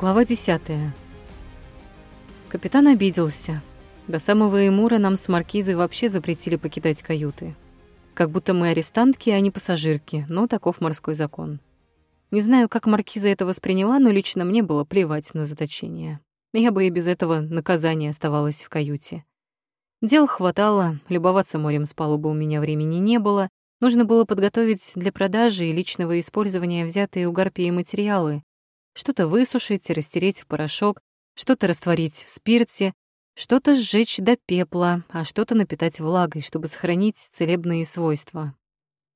Глава 10. Капитан обиделся. До самого Эмура нам с Маркизой вообще запретили покидать каюты. Как будто мы арестантки, а не пассажирки, но таков морской закон. Не знаю, как Маркиза это восприняла, но лично мне было плевать на заточение. Я бы и без этого наказания оставалась в каюте. Дел хватало, любоваться морем с палубы у меня времени не было, нужно было подготовить для продажи и личного использования взятые у гарпии материалы, что-то высушить и растереть в порошок, что-то растворить в спирте, что-то сжечь до пепла, а что-то напитать влагой, чтобы сохранить целебные свойства.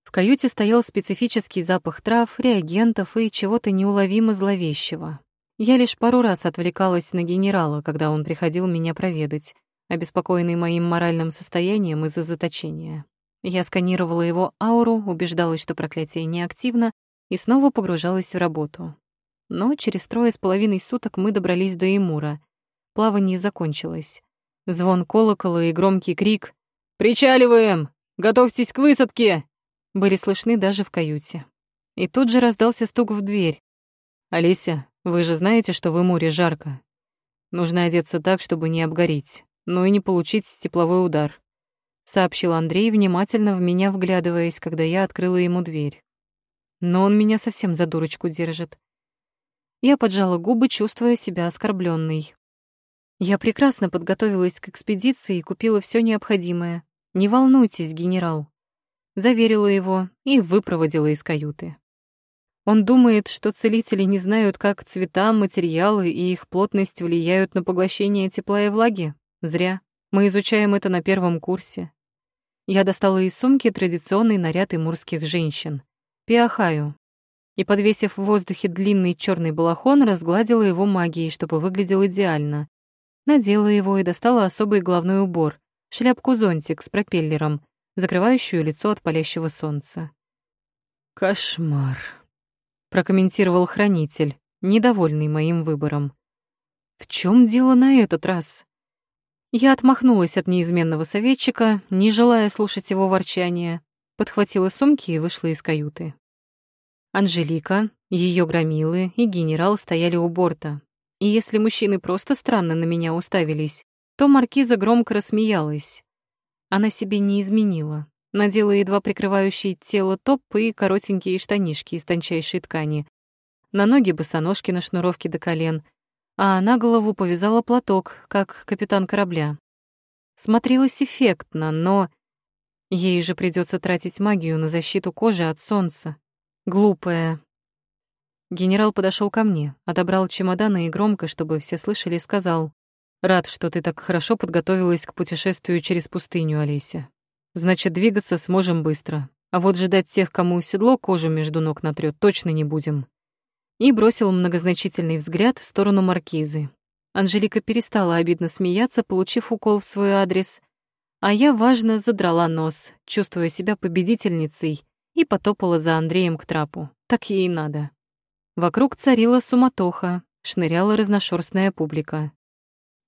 В каюте стоял специфический запах трав, реагентов и чего-то неуловимо зловещего. Я лишь пару раз отвлекалась на генерала, когда он приходил меня проведать, обеспокоенный моим моральным состоянием из-за заточения. Я сканировала его ауру, убеждалась, что проклятие неактивно, и снова погружалась в работу. Но через трое с половиной суток мы добрались до Эмура. Плавание закончилось. Звон колокола и громкий крик «Причаливаем! Готовьтесь к высадке!» были слышны даже в каюте. И тут же раздался стук в дверь. «Олеся, вы же знаете, что в Эмуре жарко. Нужно одеться так, чтобы не обгореть, но и не получить тепловой удар», — сообщил Андрей, внимательно в меня вглядываясь, когда я открыла ему дверь. Но он меня совсем за дурочку держит. Я поджала губы, чувствуя себя оскорбленной. Я прекрасно подготовилась к экспедиции и купила все необходимое. Не волнуйтесь, генерал. Заверила его и выпроводила из каюты. Он думает, что целители не знают, как цвета, материалы и их плотность влияют на поглощение тепла и влаги. Зря. Мы изучаем это на первом курсе. Я достала из сумки традиционный наряд имурских женщин. Пиахаю, и, подвесив в воздухе длинный черный балахон, разгладила его магией, чтобы выглядел идеально. Надела его и достала особый головной убор, шляпку-зонтик с пропеллером, закрывающую лицо от палящего солнца. «Кошмар», — прокомментировал хранитель, недовольный моим выбором. «В чем дело на этот раз?» Я отмахнулась от неизменного советчика, не желая слушать его ворчания, подхватила сумки и вышла из каюты. Анжелика, ее громилы и генерал стояли у борта. И если мужчины просто странно на меня уставились, то маркиза громко рассмеялась. Она себе не изменила. Надела едва прикрывающие тело топ и коротенькие штанишки из тончайшей ткани. На ноги босоножки на шнуровке до колен, а на голову повязала платок, как капитан корабля. Смотрелась эффектно, но ей же придется тратить магию на защиту кожи от солнца. Глупая. Генерал подошел ко мне, отобрал чемоданы и громко, чтобы все слышали, сказал: "Рад, что ты так хорошо подготовилась к путешествию через пустыню, Олеся. Значит, двигаться сможем быстро. А вот ждать тех, кому седло кожу между ног натрёт, точно не будем". И бросил многозначительный взгляд в сторону маркизы. Анжелика перестала обидно смеяться, получив укол в свой адрес, а я важно задрала нос, чувствуя себя победительницей и потопала за Андреем к трапу. Так ей и надо. Вокруг царила суматоха, шныряла разношерстная публика.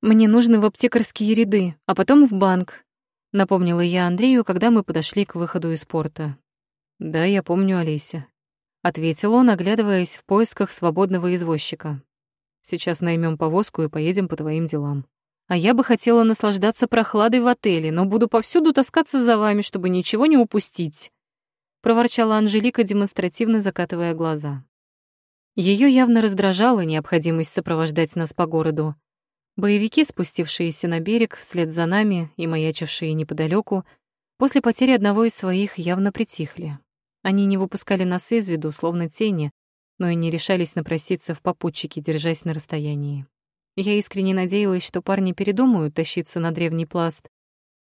«Мне нужно в аптекарские ряды, а потом в банк», — напомнила я Андрею, когда мы подошли к выходу из порта. «Да, я помню, Олеся», — ответил он, оглядываясь в поисках свободного извозчика. «Сейчас наймем повозку и поедем по твоим делам. А я бы хотела наслаждаться прохладой в отеле, но буду повсюду таскаться за вами, чтобы ничего не упустить» проворчала Анжелика, демонстративно закатывая глаза. Ее явно раздражала необходимость сопровождать нас по городу. Боевики, спустившиеся на берег вслед за нами и маячившие неподалеку, после потери одного из своих явно притихли. Они не выпускали нас из виду, словно тени, но и не решались напроситься в попутчики, держась на расстоянии. Я искренне надеялась, что парни передумают тащиться на древний пласт.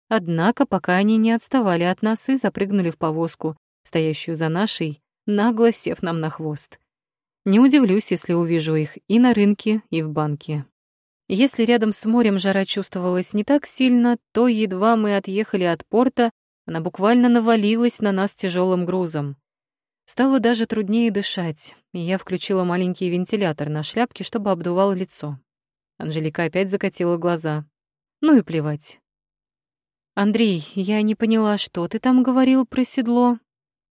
Однако, пока они не отставали от нас и запрыгнули в повозку, стоящую за нашей, нагло сев нам на хвост. Не удивлюсь, если увижу их и на рынке, и в банке. Если рядом с морем жара чувствовалась не так сильно, то едва мы отъехали от порта, она буквально навалилась на нас тяжелым грузом. Стало даже труднее дышать, и я включила маленький вентилятор на шляпке, чтобы обдувало лицо. Анжелика опять закатила глаза. Ну и плевать. «Андрей, я не поняла, что ты там говорил про седло?» —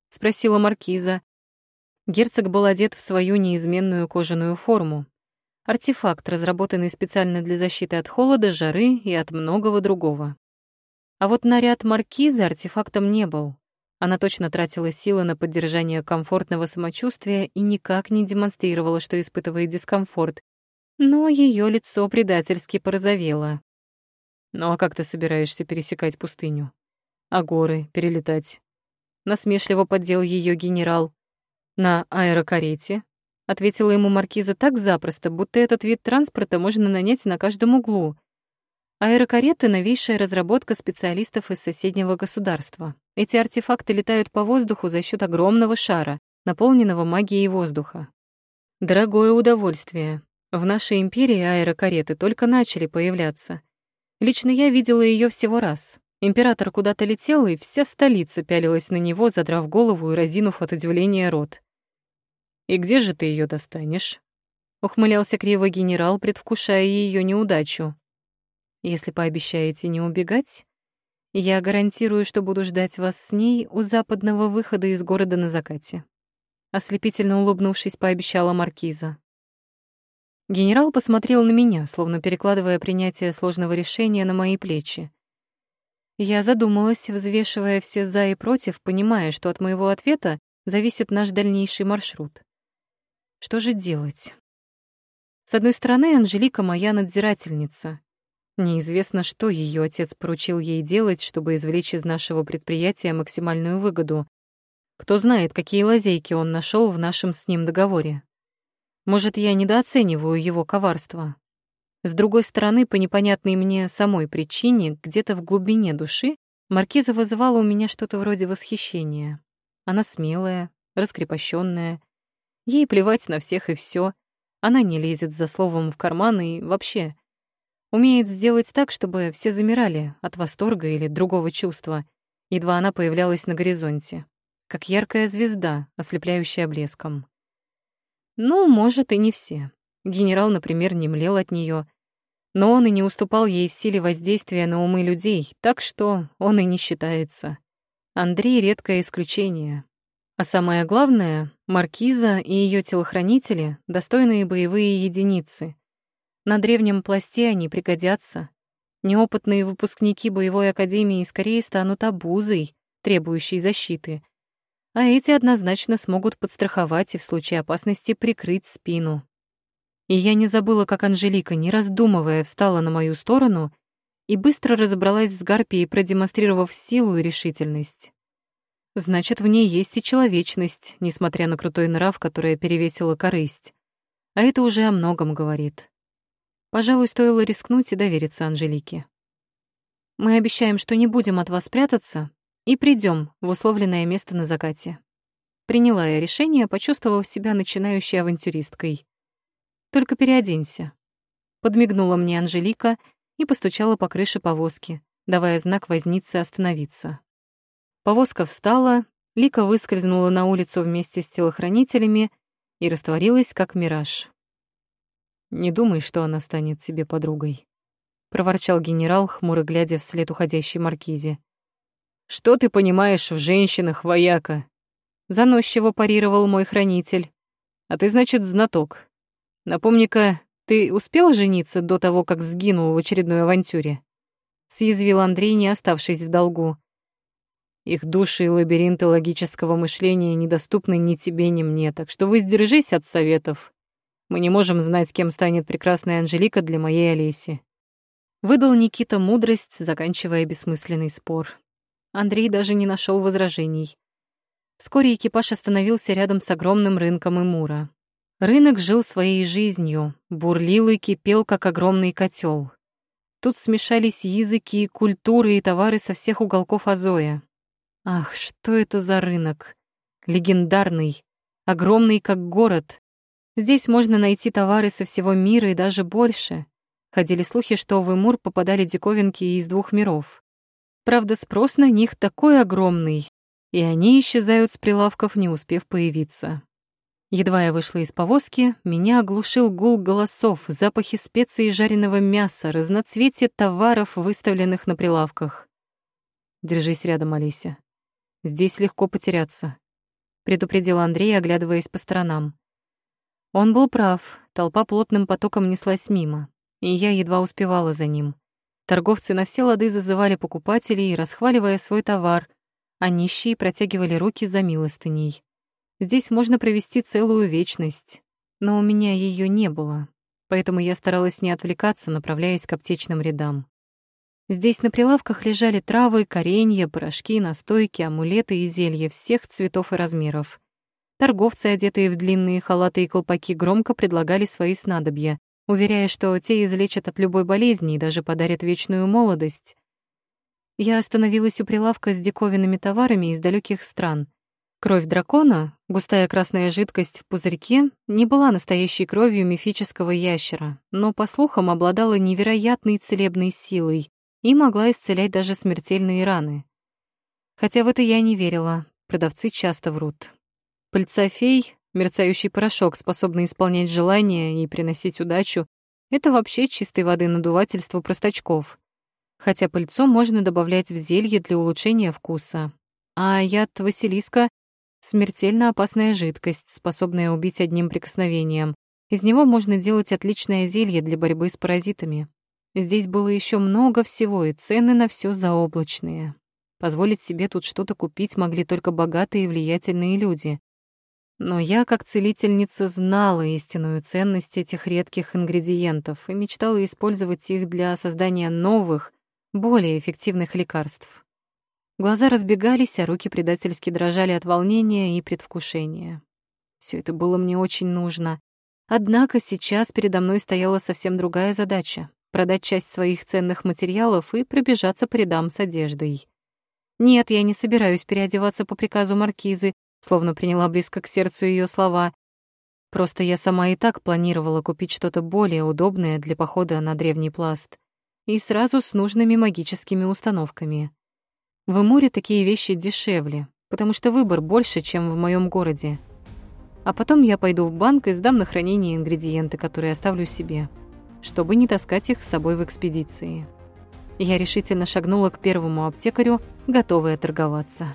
спросила маркиза. Герцог был одет в свою неизменную кожаную форму. Артефакт, разработанный специально для защиты от холода, жары и от многого другого. А вот наряд маркизы артефактом не был. Она точно тратила силы на поддержание комфортного самочувствия и никак не демонстрировала, что испытывает дискомфорт. Но ее лицо предательски порозовело. «Ну а как ты собираешься пересекать пустыню? А горы перелетать?» Насмешливо поддел ее генерал. «На аэрокарете?» — ответила ему маркиза так запросто, будто этот вид транспорта можно нанять на каждом углу. Аэрокареты — новейшая разработка специалистов из соседнего государства. Эти артефакты летают по воздуху за счет огромного шара, наполненного магией воздуха. Дорогое удовольствие. В нашей империи аэрокареты только начали появляться. Лично я видела ее всего раз. Император куда-то летел, и вся столица пялилась на него, задрав голову и разинув от удивления рот. «И где же ты ее достанешь?» Ухмылялся криво генерал, предвкушая ее неудачу. Если пообещаете не убегать, я гарантирую, что буду ждать вас с ней у западного выхода из города на закате. Ослепительно улыбнувшись, пообещала маркиза. Генерал посмотрел на меня, словно перекладывая принятие сложного решения на мои плечи. Я задумалась, взвешивая все «за» и «против», понимая, что от моего ответа зависит наш дальнейший маршрут. Что же делать? С одной стороны, Анжелика — моя надзирательница, Неизвестно, что ее отец поручил ей делать, чтобы извлечь из нашего предприятия максимальную выгоду. Кто знает, какие лазейки он нашел в нашем с ним договоре. Может, я недооцениваю его коварство. С другой стороны, по непонятной мне самой причине, где-то в глубине души, Маркиза вызывала у меня что-то вроде восхищения. Она смелая, раскрепощенная. Ей плевать на всех и все. Она не лезет за словом в карман и вообще Умеет сделать так, чтобы все замирали от восторга или другого чувства, едва она появлялась на горизонте, как яркая звезда, ослепляющая блеском. Ну, может, и не все. Генерал, например, не млел от нее, но он и не уступал ей в силе воздействия на умы людей, так что он и не считается. Андрей — редкое исключение. А самое главное, Маркиза и ее телохранители — достойные боевые единицы, на древнем пласте они пригодятся. Неопытные выпускники боевой академии скорее станут обузой, требующей защиты. А эти однозначно смогут подстраховать и в случае опасности прикрыть спину. И я не забыла, как Анжелика, не раздумывая, встала на мою сторону и быстро разобралась с Гарпией, продемонстрировав силу и решительность. Значит, в ней есть и человечность, несмотря на крутой нрав, которая перевесила корысть. А это уже о многом говорит. Пожалуй, стоило рискнуть и довериться Анжелике. Мы обещаем, что не будем от вас прятаться и придем в условленное место на закате. Приняла я решение, почувствовав себя начинающей авантюристкой. Только переоденься. Подмигнула мне Анжелика и постучала по крыше повозки, давая знак вознице остановиться. Повозка встала, Лика выскользнула на улицу вместе с телохранителями и растворилась, как мираж. Не думай, что она станет себе подругой», — проворчал генерал, хмуро глядя вслед уходящей маркизе. «Что ты понимаешь в женщинах, вояка?» Заносчиво парировал мой хранитель. «А ты, значит, знаток. Напомни-ка, ты успел жениться до того, как сгинул в очередной авантюре?» Съязвил Андрей, не оставшись в долгу. Их души и лабиринты логического мышления недоступны ни тебе, ни мне, так что воздержись от советов. Мы не можем знать, кем станет прекрасная Анжелика для моей Олеси. Выдал Никита мудрость, заканчивая бессмысленный спор. Андрей даже не нашел возражений. Вскоре экипаж остановился рядом с огромным рынком Имура. Рынок жил своей жизнью, бурлил и кипел, как огромный котел. Тут смешались языки, культуры и товары со всех уголков Азоя. Ах, что это за рынок? Легендарный, огромный, как город, Здесь можно найти товары со всего мира и даже больше. Ходили слухи, что в Эмур попадали диковинки из двух миров. Правда, спрос на них такой огромный, и они исчезают с прилавков, не успев появиться. Едва я вышла из повозки, меня оглушил гул голосов, запахи специй и жареного мяса, разноцветие товаров, выставленных на прилавках. «Держись рядом, Алися. Здесь легко потеряться», — предупредил Андрей, оглядываясь по сторонам. Он был прав, толпа плотным потоком неслась мимо, и я едва успевала за ним. Торговцы на все лады зазывали покупателей, расхваливая свой товар, а нищие протягивали руки за милостыней. Здесь можно провести целую вечность, но у меня ее не было, поэтому я старалась не отвлекаться, направляясь к аптечным рядам. Здесь на прилавках лежали травы, коренья, порошки, настойки, амулеты и зелья всех цветов и размеров. Торговцы, одетые в длинные халаты и колпаки, громко предлагали свои снадобья, уверяя, что те излечат от любой болезни и даже подарят вечную молодость. Я остановилась у прилавка с диковинными товарами из далеких стран. Кровь дракона, густая красная жидкость в пузырьке, не была настоящей кровью мифического ящера, но, по слухам, обладала невероятной целебной силой, и могла исцелять даже смертельные раны. Хотя в это я не верила, продавцы часто врут. Пыльца фей, мерцающий порошок, способный исполнять желания и приносить удачу, это вообще чистой воды надувательство простачков. Хотя пыльцу можно добавлять в зелье для улучшения вкуса. А яд Василиска — смертельно опасная жидкость, способная убить одним прикосновением. Из него можно делать отличное зелье для борьбы с паразитами. Здесь было еще много всего, и цены на все заоблачные. Позволить себе тут что-то купить могли только богатые и влиятельные люди. Но я, как целительница, знала истинную ценность этих редких ингредиентов и мечтала использовать их для создания новых, более эффективных лекарств. Глаза разбегались, а руки предательски дрожали от волнения и предвкушения. Все это было мне очень нужно. Однако сейчас передо мной стояла совсем другая задача продать часть своих ценных материалов и пробежаться по рядам с одеждой. Нет, я не собираюсь переодеваться по приказу маркизы, словно приняла близко к сердцу ее слова. Просто я сама и так планировала купить что-то более удобное для похода на древний пласт и сразу с нужными магическими установками. В Эмуре такие вещи дешевле, потому что выбор больше, чем в моем городе. А потом я пойду в банк и сдам на хранение ингредиенты, которые оставлю себе чтобы не таскать их с собой в экспедиции. Я решительно шагнула к первому аптекарю, готовая торговаться.